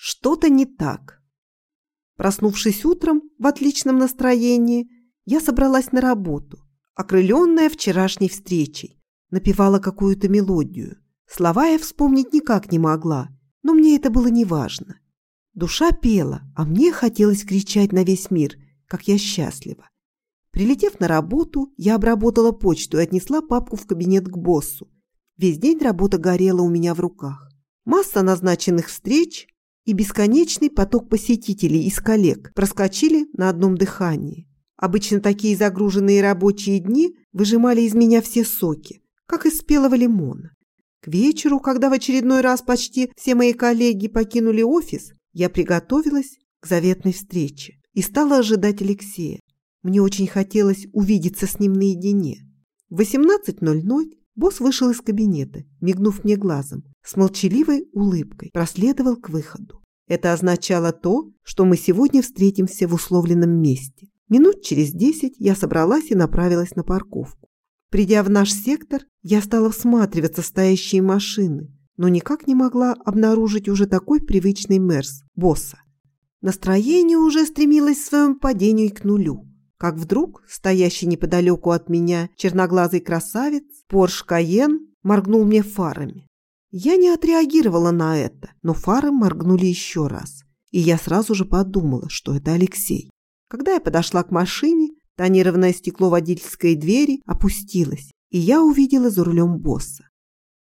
Что-то не так. Проснувшись утром в отличном настроении, я собралась на работу, окрыленная вчерашней встречей, напевала какую-то мелодию. Слова я вспомнить никак не могла, но мне это было неважно. Душа пела, а мне хотелось кричать на весь мир, как я счастлива. Прилетев на работу, я обработала почту и отнесла папку в кабинет к боссу. Весь день работа горела у меня в руках. Масса назначенных встреч, и бесконечный поток посетителей из коллег проскочили на одном дыхании. Обычно такие загруженные рабочие дни выжимали из меня все соки, как из спелого лимона. К вечеру, когда в очередной раз почти все мои коллеги покинули офис, я приготовилась к заветной встрече и стала ожидать Алексея. Мне очень хотелось увидеться с ним наедине. В 18.00 босс вышел из кабинета, мигнув мне глазом, с молчаливой улыбкой проследовал к выходу. Это означало то, что мы сегодня встретимся в условленном месте. Минут через десять я собралась и направилась на парковку. Придя в наш сектор, я стала всматриваться в стоящие машины, но никак не могла обнаружить уже такой привычный Мерс, босса. Настроение уже стремилось в своем падении к нулю, как вдруг стоящий неподалеку от меня черноглазый красавец Порш Каен моргнул мне фарами. Я не отреагировала на это, но фары моргнули еще раз. И я сразу же подумала, что это Алексей. Когда я подошла к машине, тонированное стекло водительской двери опустилось, и я увидела за рулем босса.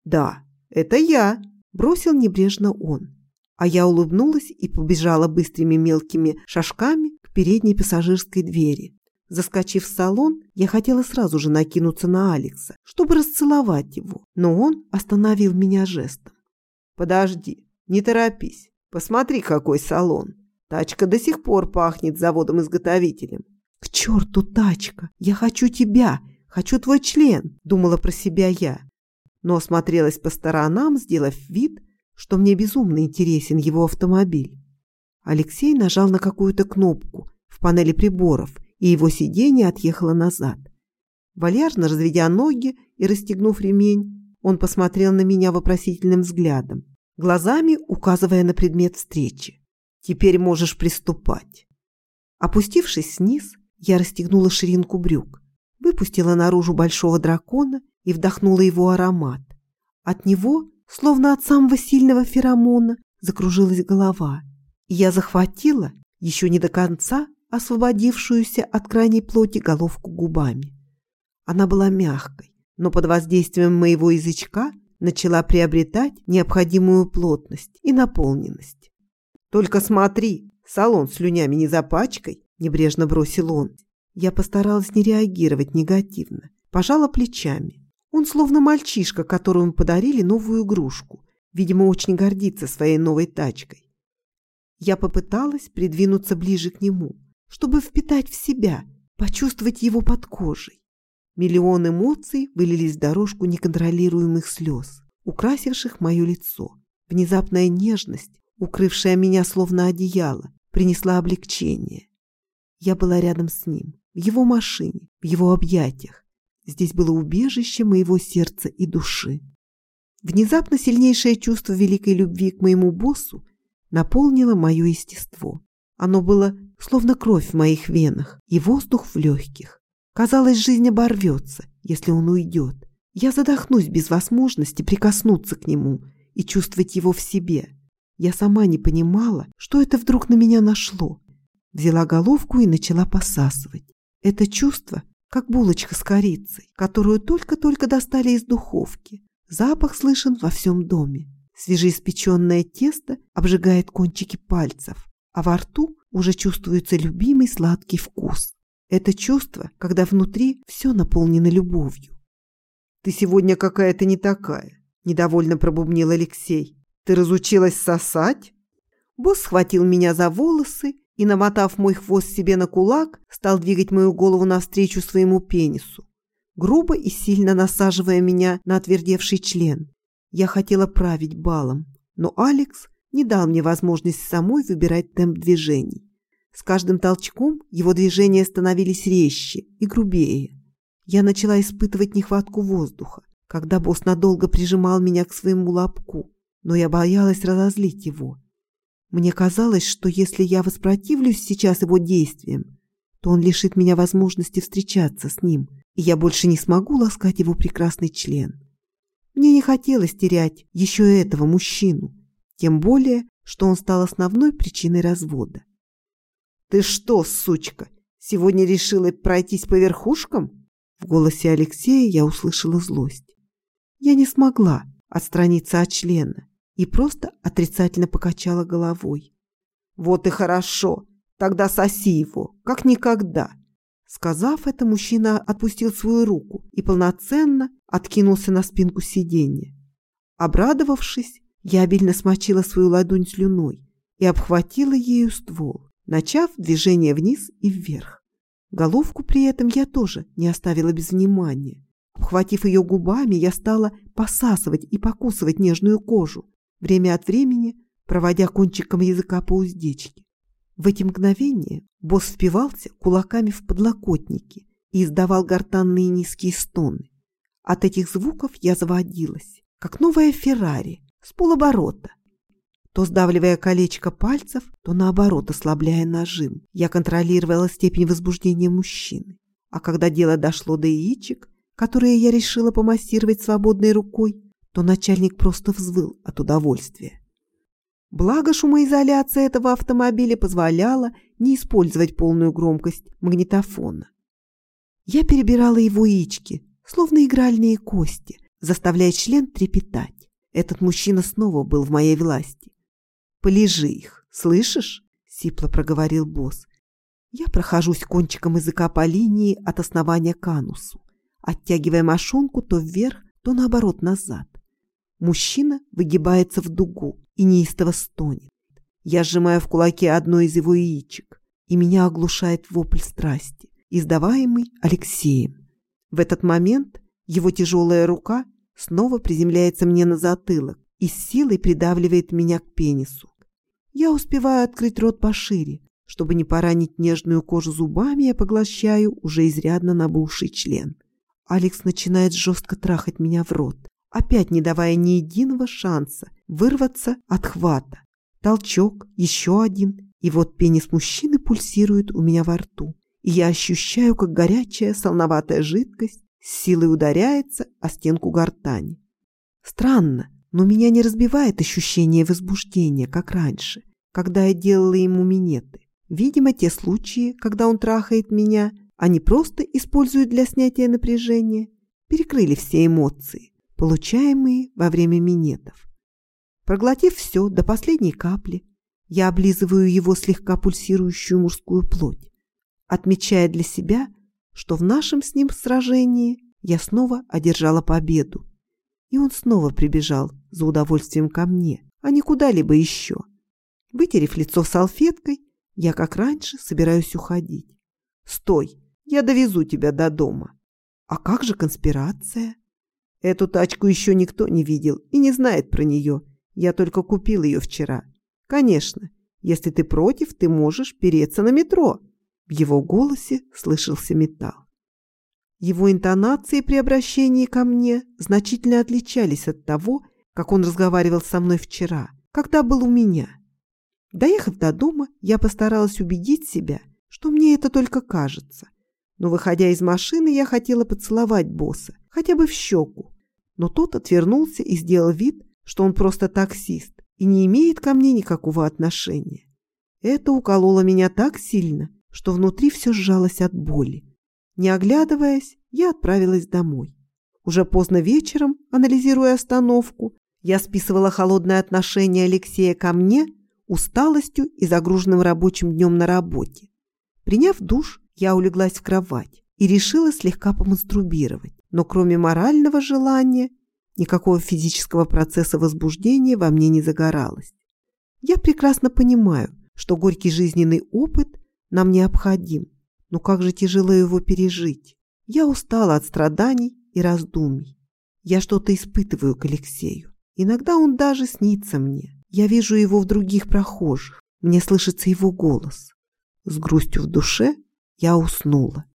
«Да, это я», – бросил небрежно он. А я улыбнулась и побежала быстрыми мелкими шажками к передней пассажирской двери. Заскочив в салон, я хотела сразу же накинуться на Алекса, чтобы расцеловать его, но он остановил меня жестом. «Подожди, не торопись. Посмотри, какой салон. Тачка до сих пор пахнет заводом-изготовителем». «К черту тачка! Я хочу тебя! Хочу твой член!» – думала про себя я. Но осмотрелась по сторонам, сделав вид, что мне безумно интересен его автомобиль. Алексей нажал на какую-то кнопку в панели приборов – и его сиденье отъехало назад. Вальяжно разведя ноги и расстегнув ремень, он посмотрел на меня вопросительным взглядом, глазами указывая на предмет встречи. «Теперь можешь приступать». Опустившись вниз, я расстегнула ширинку брюк, выпустила наружу большого дракона и вдохнула его аромат. От него, словно от самого сильного феромона, закружилась голова. И я захватила, еще не до конца, освободившуюся от крайней плоти головку губами. Она была мягкой, но под воздействием моего язычка начала приобретать необходимую плотность и наполненность. «Только смотри, салон слюнями не запачкай», – небрежно бросил он. Я постаралась не реагировать негативно, пожала плечами. Он словно мальчишка, которому подарили новую игрушку. Видимо, очень гордится своей новой тачкой. Я попыталась придвинуться ближе к нему, чтобы впитать в себя, почувствовать его под кожей. Миллион эмоций вылились в дорожку неконтролируемых слез, украсивших мое лицо. Внезапная нежность, укрывшая меня словно одеяло, принесла облегчение. Я была рядом с ним, в его машине, в его объятиях. Здесь было убежище моего сердца и души. Внезапно сильнейшее чувство великой любви к моему боссу наполнило мое естество. Оно было словно кровь в моих венах и воздух в легких. Казалось, жизнь оборвется, если он уйдет. Я задохнусь без возможности прикоснуться к нему и чувствовать его в себе. Я сама не понимала, что это вдруг на меня нашло. Взяла головку и начала посасывать. Это чувство, как булочка с корицей, которую только-только достали из духовки. Запах слышен во всем доме. Свежеиспеченное тесто обжигает кончики пальцев а во рту уже чувствуется любимый сладкий вкус. Это чувство, когда внутри все наполнено любовью. «Ты сегодня какая-то не такая», – недовольно пробубнил Алексей. «Ты разучилась сосать?» Босс схватил меня за волосы и, намотав мой хвост себе на кулак, стал двигать мою голову навстречу своему пенису, грубо и сильно насаживая меня на отвердевший член. Я хотела править балом, но Алекс не дал мне возможность самой выбирать темп движений. С каждым толчком его движения становились резче и грубее. Я начала испытывать нехватку воздуха, когда босс надолго прижимал меня к своему лобку, но я боялась разозлить его. Мне казалось, что если я воспротивлюсь сейчас его действиям, то он лишит меня возможности встречаться с ним, и я больше не смогу ласкать его прекрасный член. Мне не хотелось терять еще этого мужчину, тем более, что он стал основной причиной развода. «Ты что, сучка, сегодня решила пройтись по верхушкам?» В голосе Алексея я услышала злость. Я не смогла отстраниться от члена и просто отрицательно покачала головой. «Вот и хорошо, тогда соси его, как никогда!» Сказав это, мужчина отпустил свою руку и полноценно откинулся на спинку сиденья. Обрадовавшись, я обильно смочила свою ладонь слюной и обхватила ею ствол, начав движение вниз и вверх. Головку при этом я тоже не оставила без внимания. Обхватив ее губами, я стала посасывать и покусывать нежную кожу, время от времени проводя кончиком языка по уздечке. В эти мгновения босс впивался кулаками в подлокотники и издавал гортанные низкие стоны. От этих звуков я заводилась, как новая Феррари, с полоборота. То сдавливая колечко пальцев, то наоборот ослабляя нажим. Я контролировала степень возбуждения мужчины. А когда дело дошло до яичек, которые я решила помассировать свободной рукой, то начальник просто взвыл от удовольствия. Благо шумоизоляция этого автомобиля позволяла не использовать полную громкость магнитофона. Я перебирала его яички, словно игральные кости, заставляя член трепетать. Этот мужчина снова был в моей власти. «Полежи их, слышишь?» — сипло проговорил босс. Я прохожусь кончиком языка по линии от основания к анусу, оттягивая мошонку то вверх, то наоборот назад. Мужчина выгибается в дугу и неистово стонет. Я сжимаю в кулаке одно из его яичек, и меня оглушает вопль страсти, издаваемый Алексеем. В этот момент его тяжелая рука снова приземляется мне на затылок и с силой придавливает меня к пенису. Я успеваю открыть рот пошире, чтобы не поранить нежную кожу зубами, я поглощаю уже изрядно набухший член. Алекс начинает жестко трахать меня в рот, опять не давая ни единого шанса вырваться от хвата. Толчок, еще один, и вот пенис мужчины пульсирует у меня во рту, и я ощущаю, как горячая солноватая жидкость с силой ударяется о стенку гортани. Странно, но меня не разбивает ощущение возбуждения, как раньше, когда я делала ему минеты. Видимо, те случаи, когда он трахает меня, они просто используют для снятия напряжения, перекрыли все эмоции, получаемые во время минетов. Проглотив все до последней капли, я облизываю его слегка пульсирующую мужскую плоть, отмечая для себя, что в нашем с ним сражении я снова одержала победу. И он снова прибежал за удовольствием ко мне, а не куда-либо еще. Вытерев лицо салфеткой, я, как раньше, собираюсь уходить. «Стой! Я довезу тебя до дома!» «А как же конспирация?» «Эту тачку еще никто не видел и не знает про нее. Я только купил ее вчера. Конечно, если ты против, ты можешь переться на метро. В его голосе слышался металл. Его интонации при обращении ко мне значительно отличались от того, как он разговаривал со мной вчера, когда был у меня. Доехав до дома, я постаралась убедить себя, что мне это только кажется. Но, выходя из машины, я хотела поцеловать босса, хотя бы в щеку. Но тот отвернулся и сделал вид, что он просто таксист и не имеет ко мне никакого отношения. Это укололо меня так сильно, что внутри все сжалось от боли. Не оглядываясь, я отправилась домой. Уже поздно вечером, анализируя остановку, я списывала холодное отношение Алексея ко мне усталостью и загруженным рабочим днем на работе. Приняв душ, я улеглась в кровать и решила слегка помастурбировать, но кроме морального желания никакого физического процесса возбуждения во мне не загоралось. Я прекрасно понимаю, что горький жизненный опыт нам необходим. Но как же тяжело его пережить. Я устала от страданий и раздумий. Я что-то испытываю к Алексею. Иногда он даже снится мне. Я вижу его в других прохожих. Мне слышится его голос. С грустью в душе я уснула.